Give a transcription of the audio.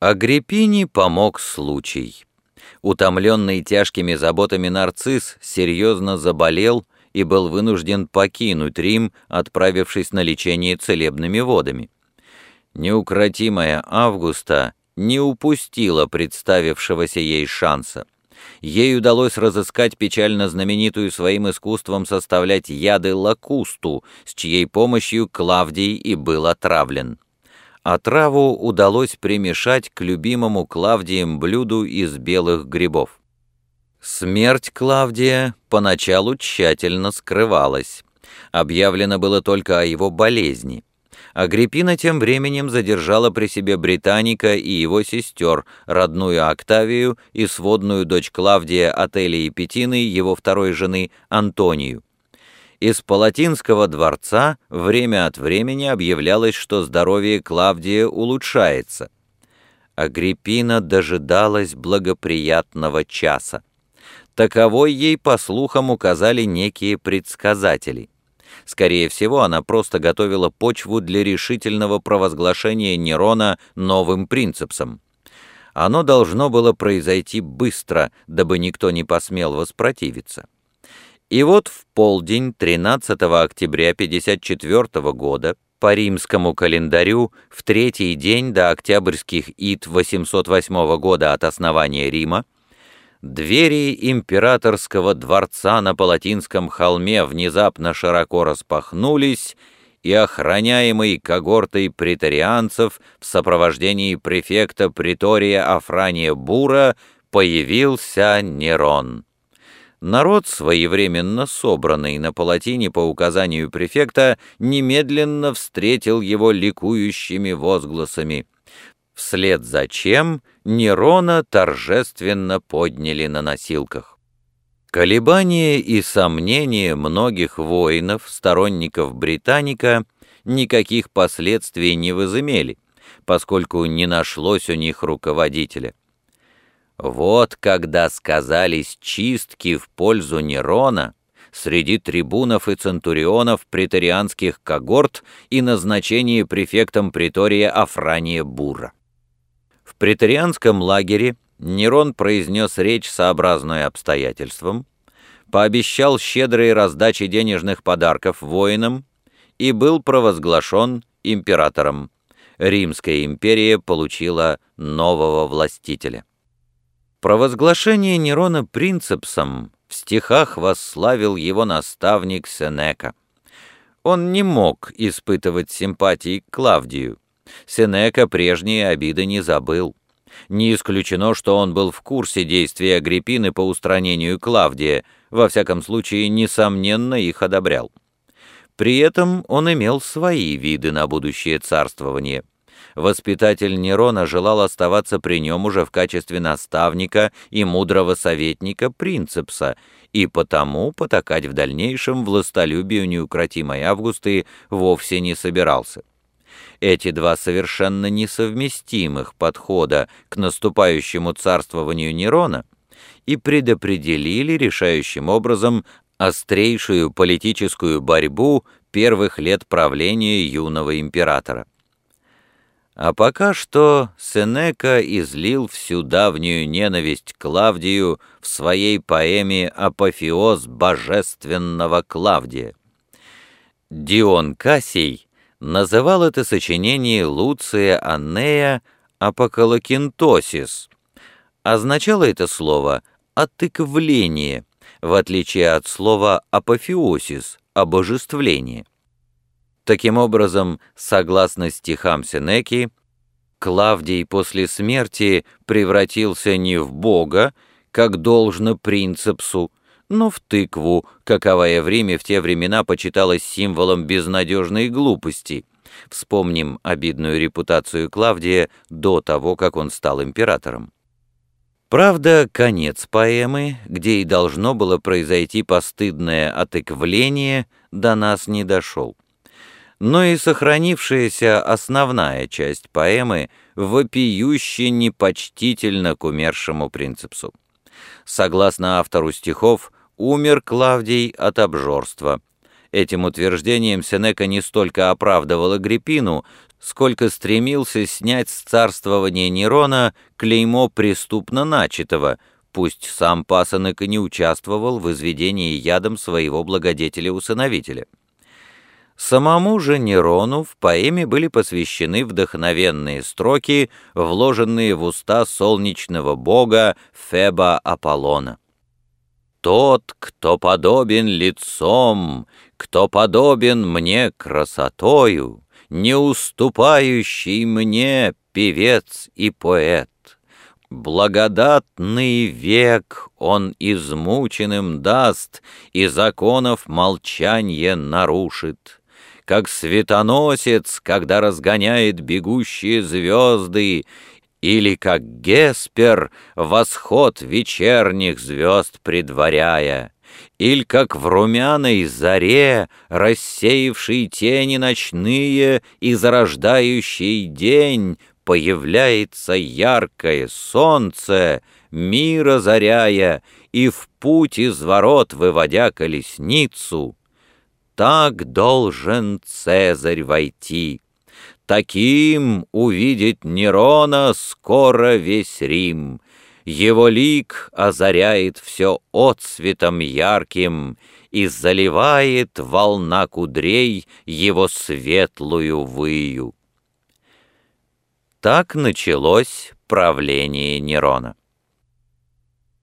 Агриппине помог случай. Утомленный тяжкими заботами нарцисс серьезно заболел и был вынужден покинуть Рим, отправившись на лечение целебными водами. Неукротимая Августа не упустила представившегося ей шанса. Ей удалось разыскать печально знаменитую своим искусством составлять яды лакусту, с чьей помощью Клавдий и был отравлен. Отраву удалось примешать к любимому Клавдием блюду из белых грибов. Смерть Клавдия поначалу тщательно скрывалась. Объявлено было только о его болезни. Агриппина тем временем задержала при себе Британика и его сестер, родную Октавию и сводную дочь Клавдия Ателии Петины, его второй жены, Антонию. Из Палатинского дворца время от времени объявлялось, что здоровье Клавдия улучшается. Агриппина дожидалась благоприятного часа. Таковой ей, по слухам, указали некие предсказатели. Скорее всего, она просто готовила почву для решительного провозглашения Нерона новым принципсом. Оно должно было произойти быстро, дабы никто не посмел воспротивиться. И вот в полдень 13 октября 54 года по римскому календарю в третий день до октябрьских ид 808 года от основания Рима двери императорского дворца на Палатинском холме внезапно широко распахнулись, и охраняемый когортой претарианцев в сопровождении префекта притория Афрания Бура появился Нерон. Народ, своевременно собранный на палатине по указанию префекта, немедленно встретил его ликующими возгласами. Вслед за чем Нерона торжественно подняли на носилках. Колебания и сомнения многих воинов, сторонников Британика, никаких последствий не возымели, поскольку не нашлось у них руководителя. Вот когда сказались чистки в пользу Нерона среди трибунов и центурионов претарианских когорт и назначение префектом притория Афрания Бура. В претарианском лагере Нерон произнес речь, сообразную обстоятельствам, пообещал щедрые раздачи денежных подарков воинам и был провозглашен императором. Римская империя получила нового властителя. Провозглашение Нерона принципсом в стихах восславил его наставник Сенека. Он не мог испытывать симпатии к Клавдию. Сенека прежние обиды не забыл. Не исключено, что он был в курсе действий Агриппины по устранению Клавдия, во всяком случае, несомненно, их одобрял. При этом он имел свои виды на будущее царствование воспитатель Нерона желал оставаться при нем уже в качестве наставника и мудрого советника принцепса, и потому потакать в дальнейшем властолюбию неукротимой Августы вовсе не собирался. Эти два совершенно несовместимых подхода к наступающему царствованию Нерона и предопределили решающим образом острейшую политическую борьбу первых лет правления юного императора. А пока что Сенека излил всю давнюю ненависть Клавдию в своей поэме «Апофеоз божественного Клавдия». Дион Кассий называл это сочинение Луция Аннея «Апокалокинтосис». Означало это слово «отыквление», в отличие от слова «апофеосис» — «обожествление». Таким образом, согласно стихам Сенеки, Клавдий после смерти превратился не в бога, как должно принцепсу, но в тыкву, каковая в Риме в те времена почиталась символом безнадежной глупости. Вспомним обидную репутацию Клавдия до того, как он стал императором. Правда, конец поэмы, где и должно было произойти постыдное отыквление, до нас не дошел но и сохранившаяся основная часть поэмы вопиюще непочтительно к умершему принципсу. Согласно автору стихов, умер Клавдий от обжорства. Этим утверждением Сенека не столько оправдывал Агриппину, сколько стремился снять с царствования Нерона клеймо преступно начатого, пусть сам пасынок и не участвовал в изведении ядом своего благодетеля-усыновителя. Самому же Нерону в поэме были посвящены вдохновенные строки, вложенные в уста солнечного бога Феба Аполлона. «Тот, кто подобен лицом, кто подобен мне красотою, не уступающий мне певец и поэт. Благодатный век он измученным даст, и законов молчанье нарушит» как светоносец, когда разгоняет бегущие звезды, или как Геспер, восход вечерних звезд предваряя, или как в румяной заре, рассеявший тени ночные и зарождающий день, появляется яркое солнце, мир озаряя, и в путь из ворот выводя колесницу — так должен Цезарь войти. Таким увидеть Нерона скоро весь Рим. Его лик озаряет все отсветом ярким, И заливает волна кудрей его светлую выю. Так началось правление Нерона.